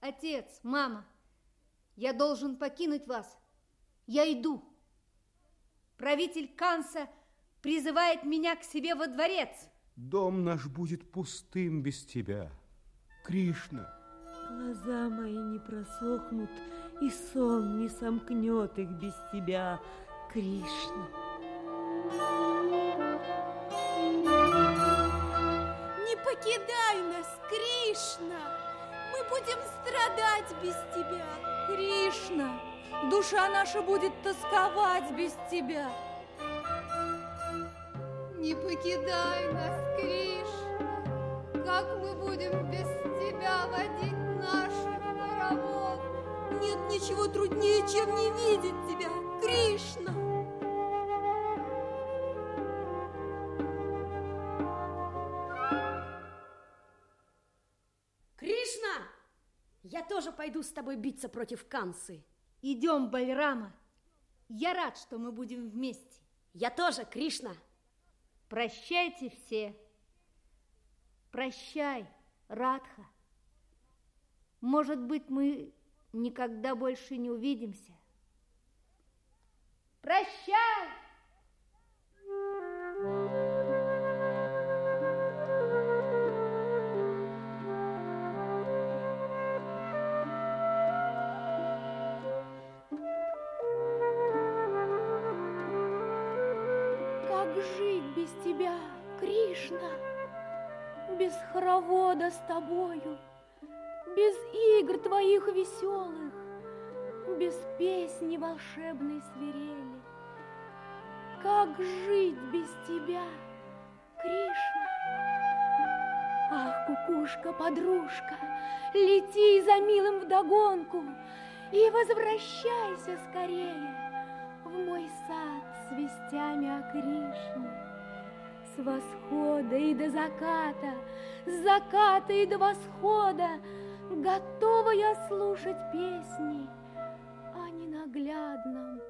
Отец, мама, я должен покинуть вас. Я иду. Правитель Канса призывает меня к себе во дворец. Дом наш будет пустым без тебя. Кришна. Глаза мои не просохнут, и сон не сомкнет их без тебя, Кришна. Не покидай будем страдать без тебя. Кришна, душа наша будет тосковать без тебя. Не покидай нас, Кришна! Как мы будем без тебя водить наших хоровод? Нет ничего труднее, чем не видеть тебя! Кришна! Я тоже пойду с тобой биться против Кансы. Идем, Бальрама. Я рад, что мы будем вместе. Я тоже, Кришна. Прощайте все. Прощай, Радха. Может быть, мы никогда больше не увидимся. Прощай! Как жить без тебя, Кришна? Без хоровода с тобою, без игр твоих веселых, без песни волшебной свирели. Как жить без тебя, Кришна? Ах, кукушка, подружка, лети за милым вдогонку и возвращайся скорее с вестями о Кришне. С восхода и до заката, с заката и до восхода готова я слушать песни о ненаглядном.